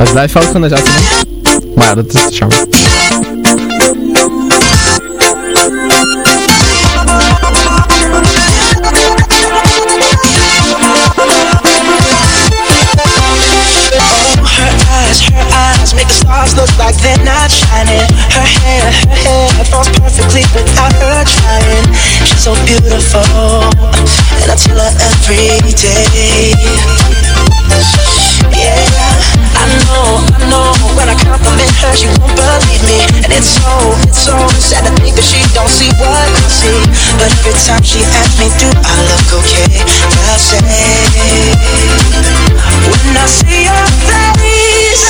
Ja, het fout gaan deze uitzending. Maar ja, dat is charme. Her eyes, her eyes make the stars look like they're not shining. Her hair, her hair falls perfectly without her trying. She's so beautiful, and I tell her every day. I compliment her, she won't believe me, and it's so, it's so sad to think that she don't see what I see. But every time she asks me, do I look okay? I say, when I see your face,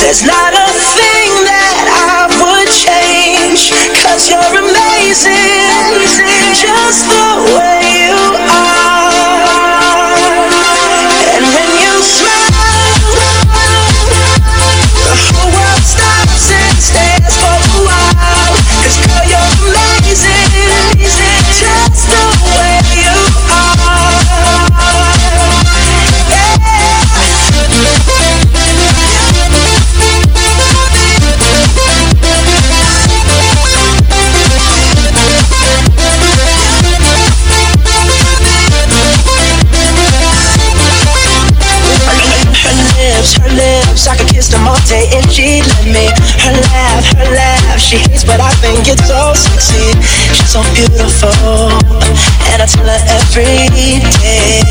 there's not a thing that I would change. Cause you're amazing, just the way she'd let me. Her laugh, her laugh, she hates but I think it's so sexy. She's so beautiful, and I tell her every day.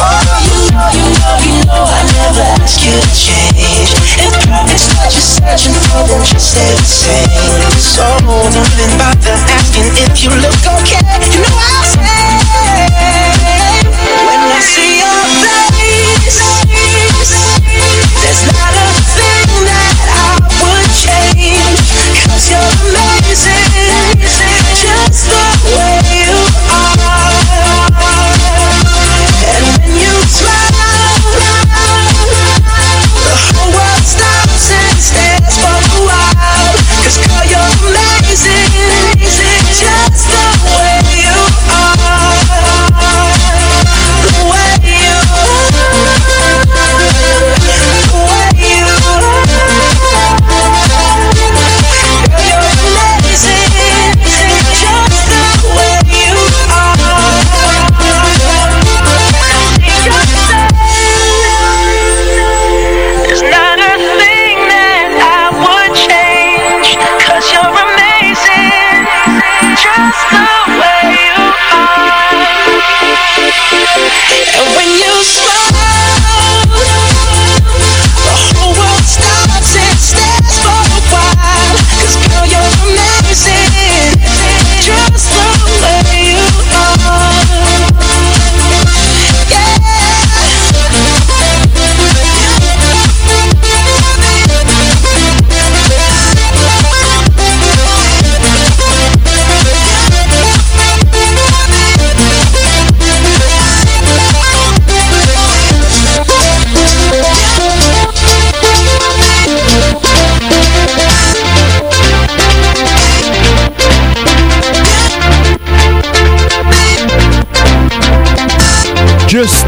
Oh, you know, you know, you know I never ask you to change. If perfect's what you're searching for, then just stay the same. So don't even bother asking if you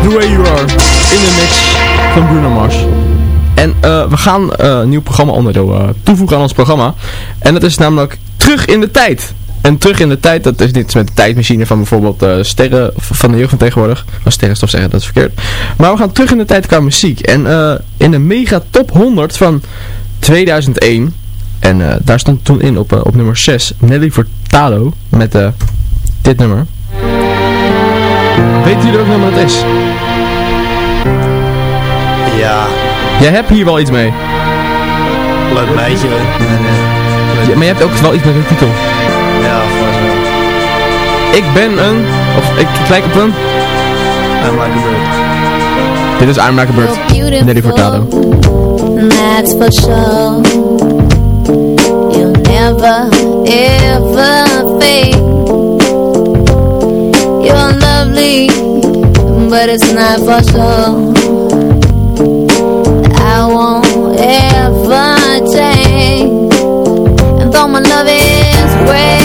the way you are. In de mix van Bruno Mars. En eh, we gaan eh, een nieuw programma onderdeel eh, toevoegen aan ons programma. En dat is namelijk Terug in de Tijd. En Terug in de Tijd, dat is niet met de tijdmachine van bijvoorbeeld sterren van de jeugd van tegenwoordig. Maar sterrenstof zeggen, dat is verkeerd. Maar we gaan terug in de tijd qua muziek. En in de mega top 100 van 2001. En daar stond toen in op, op nummer 6 Nelly Furtado met dit nummer. Weet jullie welk nummer het is? Ja. Jij hebt hier wel iets mee. Leuk meisje. Ja, maar je hebt ook wel iets met een titel. Ja, vast wel. Ik ben een... Of ik, ik lijk op een... I'm like a bird. Dit is I'm Like a Bird. Nelly Furtado. That's for sure. You'll never ever think you're lovely, but it's not for sure. Ever change, and though my love is great,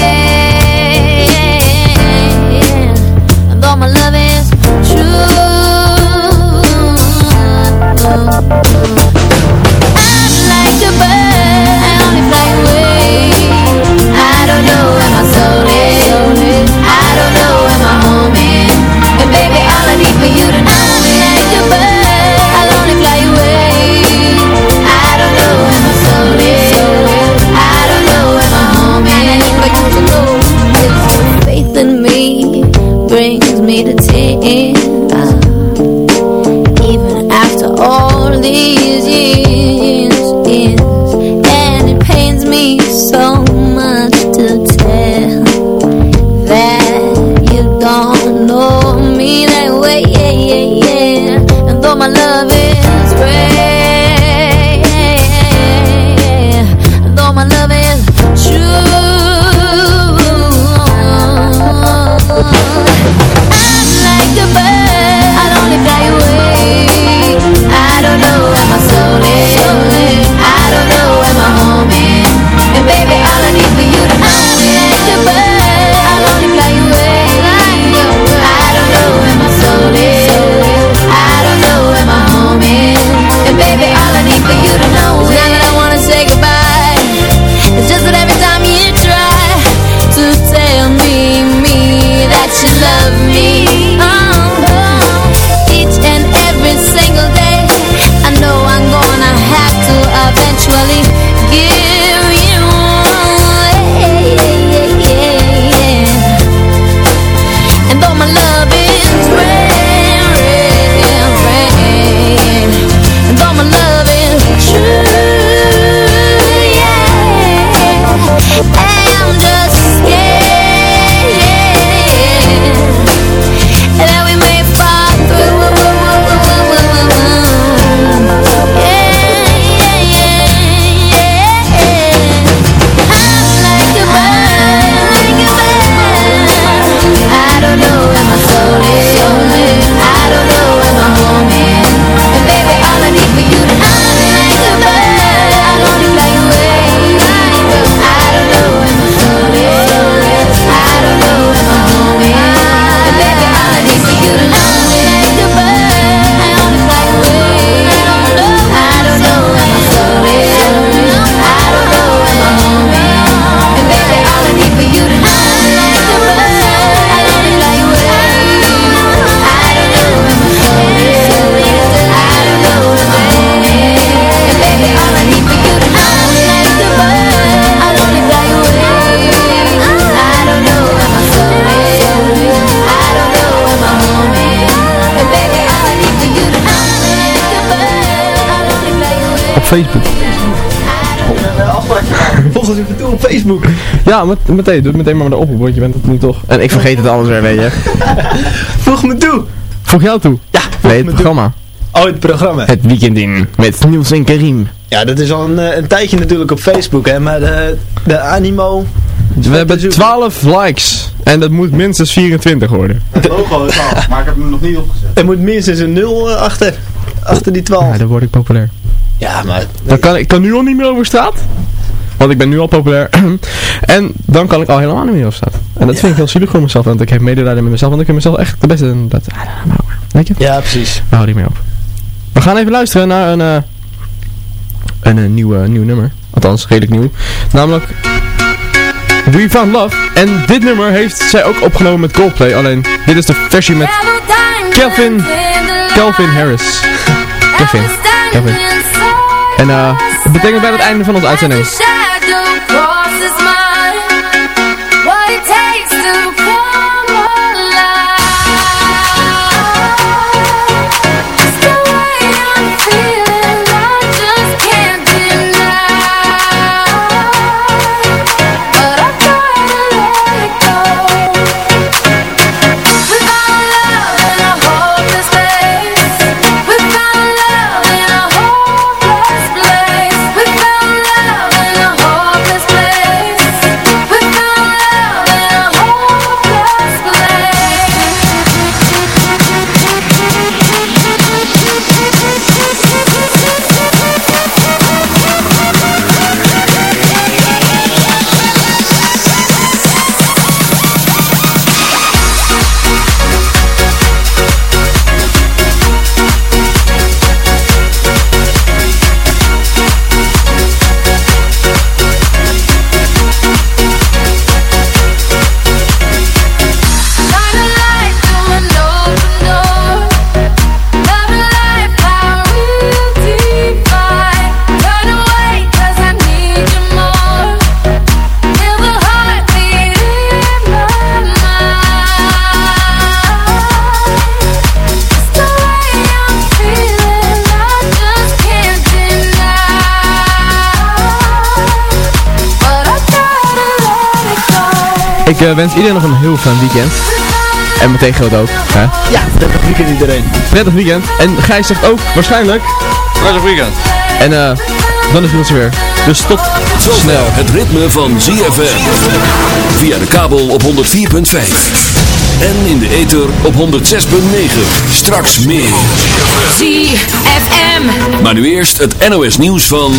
Uh, even after all these years. Ja, met, meteen. Doe het meteen maar de oproep, want je bent het nu toch. En ik vergeet het alles weer, weet je. <laughs> Voeg me toe. Voeg jou toe? Ja, Nee, het programma. Oh, het programma. Het weekend in met Niels en Karim. Ja, dat is al een, eh, een tijdje natuurlijk op Facebook, hè. Maar de, de animo... We hebben 12 likes. En dat moet minstens 24 worden. Het logo is af, maar ik heb hem nog niet opgezet. Er moet minstens een 0 achter. Achter die 12. Ja, dan word ik populair. Ja, maar... Dan kan, ik kan nu al niet meer over straat. Want ik ben nu al populair. <clears throat> en dan kan ik al helemaal niet meer over straat. En dat vind ik heel zielig voor mezelf. Want ik heb medelijden met mezelf. Want ik vind mezelf echt de beste. Dat, weet je? Ja, precies. We houden niet meer op. We gaan even luisteren naar een, eh een, eh, nieuw, nieuw nummer. Althans, redelijk nieuw. Namelijk We Found Love. En dit nummer heeft zij ook opgenomen met Coldplay. Alleen, dit is de versie met Kelvin, Kelvin Harris. <laughs> Kelvin. Kelvin. En eh, het betekent bij het einde van onze uitzending. Crosses mine. What it takes to Ik eh, wens iedereen nog een heel fijn weekend. En meteen groot ook. Hè? Ja, prettig weekend iedereen. Prettig weekend. En Gijs zegt ook waarschijnlijk... Prettig weekend. En eh, dan is het weer. Dus tot snel. Het ritme van ZFM. Via de kabel op 104.5. En in de ether op 106.9. Straks meer. ZFM. Maar nu eerst het NOS nieuws van...